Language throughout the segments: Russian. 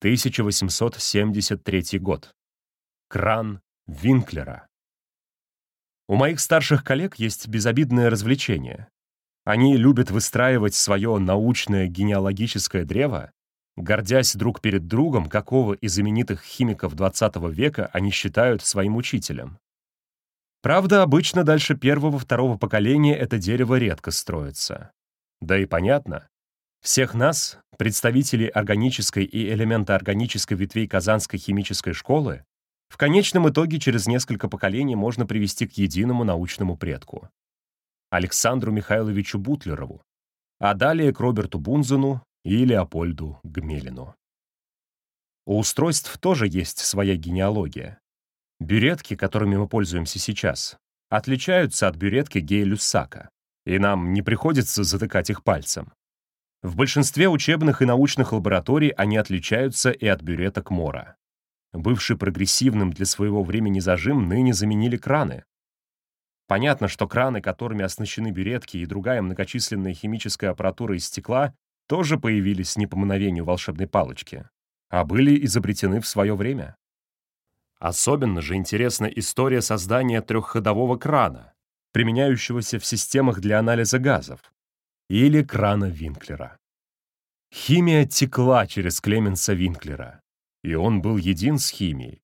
1873 год. Кран Винклера. У моих старших коллег есть безобидное развлечение. Они любят выстраивать свое научное генеалогическое древо, гордясь друг перед другом, какого из знаменитых химиков XX века они считают своим учителем. Правда, обычно дальше первого-второго поколения это дерево редко строится. Да и понятно, всех нас, представителей органической и элементоорганической ветвей Казанской химической школы, в конечном итоге через несколько поколений можно привести к единому научному предку — Александру Михайловичу Бутлерову, а далее к Роберту Бунзену и Леопольду Гмелину. У устройств тоже есть своя генеалогия. Бюретки, которыми мы пользуемся сейчас, отличаются от бюретки Гея-Люссака, и нам не приходится затыкать их пальцем. В большинстве учебных и научных лабораторий они отличаются и от бюреток Мора. Бывший прогрессивным для своего времени зажим ныне заменили краны. Понятно, что краны, которыми оснащены бюретки и другая многочисленная химическая аппаратура из стекла, тоже появились не по мгновению волшебной палочки, а были изобретены в свое время. Особенно же интересна история создания трехходового крана, применяющегося в системах для анализа газов, или крана Винклера. Химия текла через Клеменса Винклера, и он был един с химией.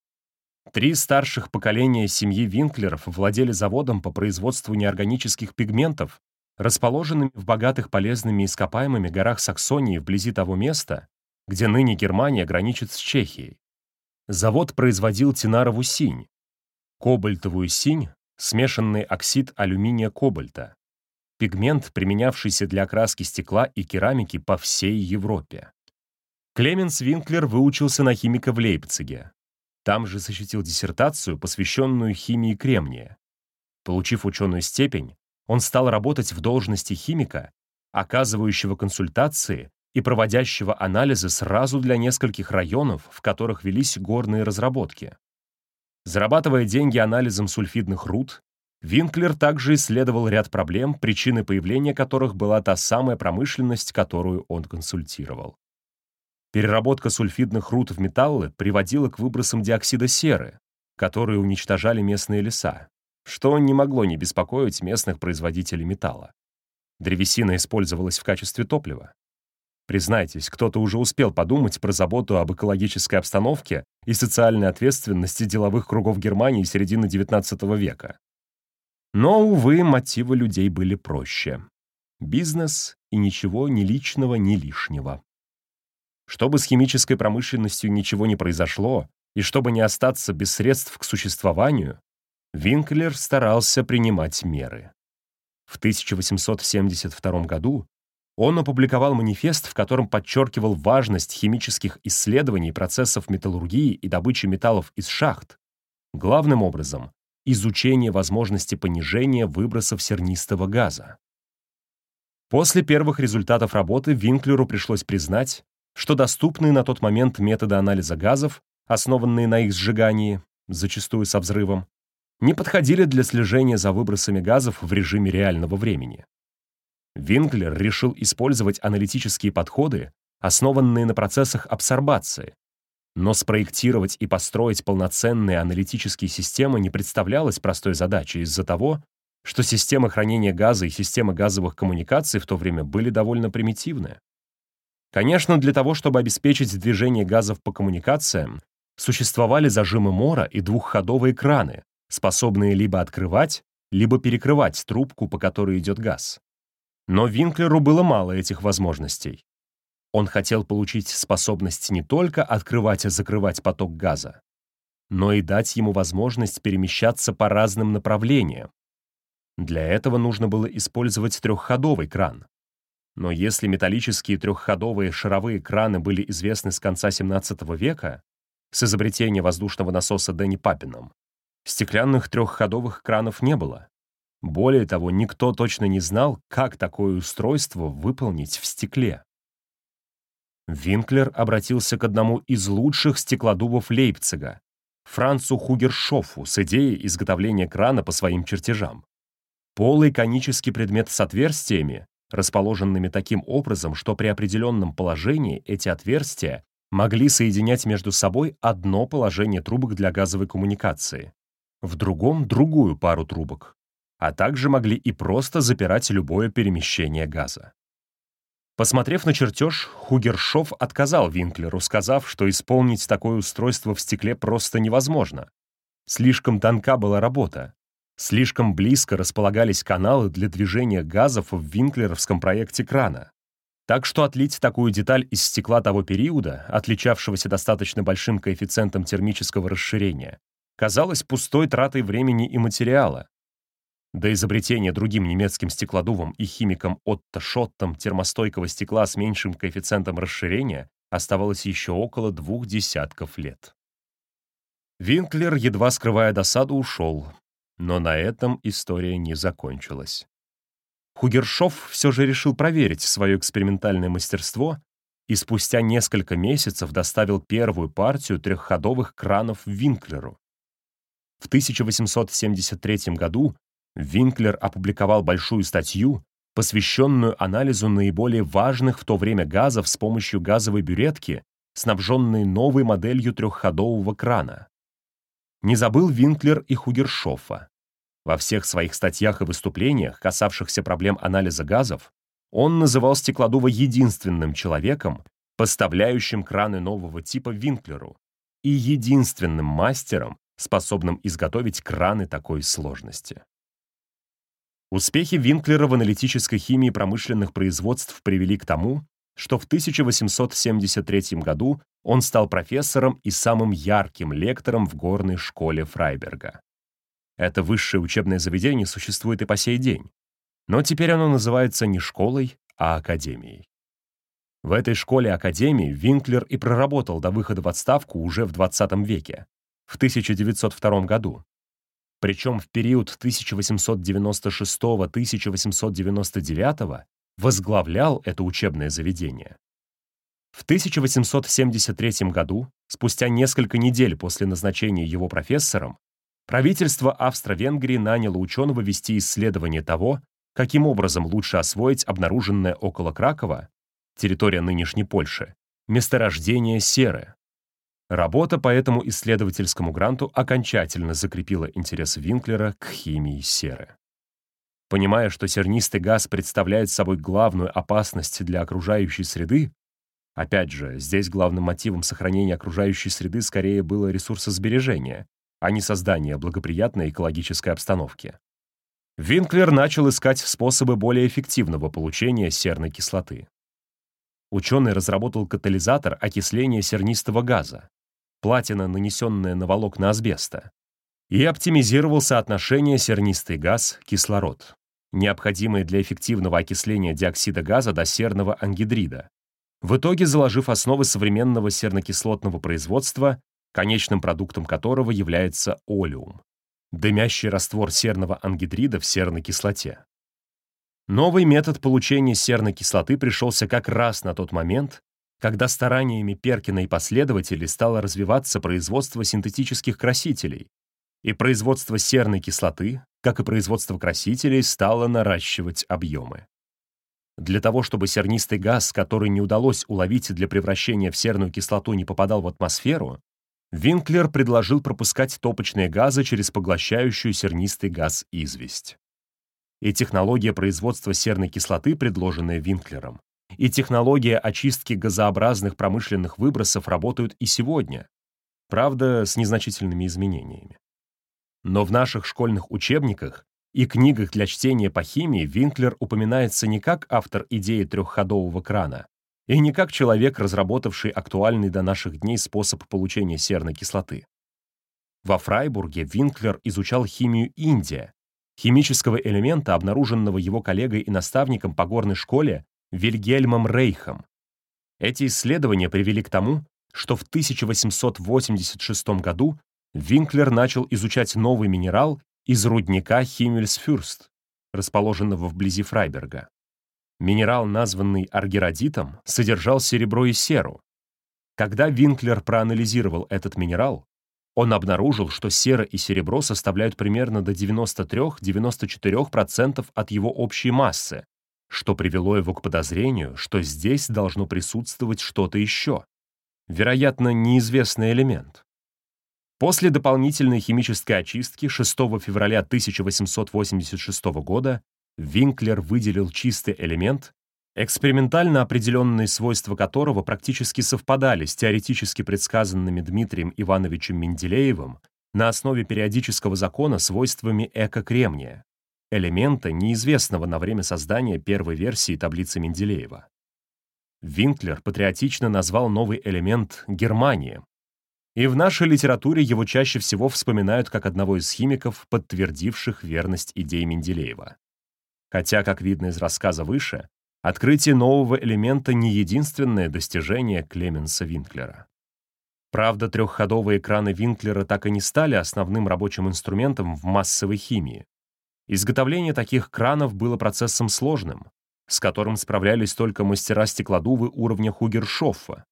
Три старших поколения семьи Винклеров владели заводом по производству неорганических пигментов, расположенным в богатых полезными ископаемыми горах Саксонии вблизи того места, где ныне Германия граничит с Чехией. Завод производил тинарову синь, кобальтовую синь, смешанный оксид алюминия-кобальта, пигмент, применявшийся для окраски стекла и керамики по всей Европе. Клеменс Винклер выучился на химика в Лейпциге. Там же защитил диссертацию, посвященную химии кремния. Получив ученую степень, он стал работать в должности химика, оказывающего консультации и проводящего анализы сразу для нескольких районов, в которых велись горные разработки. Зарабатывая деньги анализом сульфидных руд, Винклер также исследовал ряд проблем, причиной появления которых была та самая промышленность, которую он консультировал. Переработка сульфидных руд в металлы приводила к выбросам диоксида серы, которые уничтожали местные леса, что не могло не беспокоить местных производителей металла. Древесина использовалась в качестве топлива. Признайтесь, кто-то уже успел подумать про заботу об экологической обстановке и социальной ответственности деловых кругов Германии середины XIX века. Но, увы, мотивы людей были проще. Бизнес и ничего ни личного, ни лишнего. Чтобы с химической промышленностью ничего не произошло, и чтобы не остаться без средств к существованию, Винклер старался принимать меры. В 1872 году он опубликовал манифест, в котором подчеркивал важность химических исследований процессов металлургии и добычи металлов из шахт, главным образом изучение возможности понижения выбросов сернистого газа. После первых результатов работы Винклеру пришлось признать, что доступные на тот момент методы анализа газов, основанные на их сжигании, зачастую со взрывом, не подходили для слежения за выбросами газов в режиме реального времени. Винклер решил использовать аналитические подходы, основанные на процессах абсорбации, но спроектировать и построить полноценные аналитические системы не представлялось простой задачей из-за того, что системы хранения газа и системы газовых коммуникаций в то время были довольно примитивны. Конечно, для того, чтобы обеспечить движение газов по коммуникациям, существовали зажимы Мора и двухходовые краны, способные либо открывать, либо перекрывать трубку, по которой идет газ. Но Винклеру было мало этих возможностей. Он хотел получить способность не только открывать и закрывать поток газа, но и дать ему возможность перемещаться по разным направлениям. Для этого нужно было использовать трехходовый кран. Но если металлические трехходовые шаровые краны были известны с конца XVII века, с изобретения воздушного насоса Дэнни Папином, стеклянных трехходовых кранов не было. Более того, никто точно не знал, как такое устройство выполнить в стекле. Винклер обратился к одному из лучших стеклодувов Лейпцига, Францу Хугершофу, с идеей изготовления крана по своим чертежам. Полый конический предмет с отверстиями, расположенными таким образом, что при определенном положении эти отверстия могли соединять между собой одно положение трубок для газовой коммуникации, в другом — другую пару трубок, а также могли и просто запирать любое перемещение газа. Посмотрев на чертеж, Хугершов отказал Винклеру, сказав, что исполнить такое устройство в стекле просто невозможно. Слишком тонка была работа. Слишком близко располагались каналы для движения газов в винклеровском проекте крана. Так что отлить такую деталь из стекла того периода, отличавшегося достаточно большим коэффициентом термического расширения, казалось пустой тратой времени и материала. До изобретения другим немецким стеклодувом и химиком Отто Шоттом термостойкого стекла с меньшим коэффициентом расширения оставалось еще около двух десятков лет. Винклер, едва скрывая досаду, ушел. Но на этом история не закончилась. Хугершов все же решил проверить свое экспериментальное мастерство и спустя несколько месяцев доставил первую партию трехходовых кранов Винклеру. В 1873 году Винклер опубликовал большую статью, посвященную анализу наиболее важных в то время газов с помощью газовой бюретки, снабженной новой моделью трехходового крана. Не забыл Винклер и Хугершофа. Во всех своих статьях и выступлениях, касавшихся проблем анализа газов, он называл Стеклодува единственным человеком, поставляющим краны нового типа Винклеру, и единственным мастером, способным изготовить краны такой сложности. Успехи Винклера в аналитической химии промышленных производств привели к тому, что в 1873 году он стал профессором и самым ярким лектором в горной школе Фрайберга. Это высшее учебное заведение существует и по сей день, но теперь оно называется не школой, а академией. В этой школе-академии Винклер и проработал до выхода в отставку уже в 20 веке, в 1902 году, причем в период 1896-1899 возглавлял это учебное заведение. В 1873 году, спустя несколько недель после назначения его профессором, правительство Австро-Венгрии наняло ученого вести исследование того, каким образом лучше освоить обнаруженное около Кракова, территория нынешней Польши, месторождение серы, Работа по этому исследовательскому гранту окончательно закрепила интерес Винклера к химии серы. Понимая, что сернистый газ представляет собой главную опасность для окружающей среды, опять же, здесь главным мотивом сохранения окружающей среды скорее было ресурсосбережение, а не создание благоприятной экологической обстановки. Винклер начал искать способы более эффективного получения серной кислоты. Ученый разработал катализатор окисления сернистого газа, платина, нанесенная на волокна асбеста, и оптимизировал соотношение сернистый газ-кислород, необходимое для эффективного окисления диоксида газа до серного ангидрида, в итоге заложив основы современного сернокислотного производства, конечным продуктом которого является олеум, дымящий раствор серного ангидрида в серной кислоте. Новый метод получения серной кислоты пришелся как раз на тот момент, когда стараниями Перкина и последователей стало развиваться производство синтетических красителей, и производство серной кислоты, как и производство красителей, стало наращивать объемы. Для того, чтобы сернистый газ, который не удалось уловить для превращения в серную кислоту, не попадал в атмосферу, Винклер предложил пропускать топочные газы через поглощающую сернистый газ известь. И технология производства серной кислоты, предложенная Винклером, и технология очистки газообразных промышленных выбросов работают и сегодня, правда, с незначительными изменениями. Но в наших школьных учебниках и книгах для чтения по химии Винклер упоминается не как автор идеи трехходового крана и не как человек, разработавший актуальный до наших дней способ получения серной кислоты. Во Фрайбурге Винклер изучал химию Индия, химического элемента, обнаруженного его коллегой и наставником по горной школе Вильгельмом Рейхом. Эти исследования привели к тому, что в 1886 году Винклер начал изучать новый минерал из рудника Химмельсфюрст, расположенного вблизи Фрайберга. Минерал, названный аргиродитом, содержал серебро и серу. Когда Винклер проанализировал этот минерал, он обнаружил, что сера и серебро составляют примерно до 93-94% от его общей массы, что привело его к подозрению, что здесь должно присутствовать что-то еще. вероятно, неизвестный элемент. После дополнительной химической очистки 6 февраля 1886 года Винклер выделил чистый элемент, экспериментально определенные свойства которого практически совпадали с теоретически предсказанными Дмитрием Ивановичем Менделеевым на основе периодического закона свойствами эко-кремния, элемента, неизвестного на время создания первой версии таблицы Менделеева. Винклер патриотично назвал новый элемент Германией, и в нашей литературе его чаще всего вспоминают как одного из химиков, подтвердивших верность идей Менделеева. Хотя, как видно из рассказа выше, открытие нового элемента не единственное достижение Клеменса Винклера. Правда, трехходовые экраны Винклера так и не стали основным рабочим инструментом в массовой химии. Изготовление таких кранов было процессом сложным, с которым справлялись только мастера-стеклодувы уровня Хугершоффа,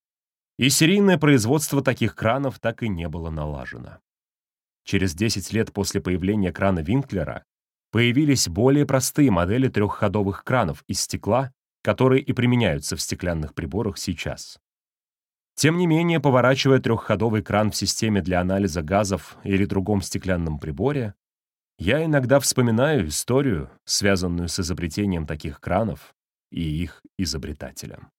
и серийное производство таких кранов так и не было налажено. Через 10 лет после появления крана Винклера появились более простые модели трехходовых кранов из стекла, которые и применяются в стеклянных приборах сейчас. Тем не менее, поворачивая трехходовый кран в системе для анализа газов или другом стеклянном приборе, я иногда вспоминаю историю, связанную с изобретением таких кранов и их изобретателем.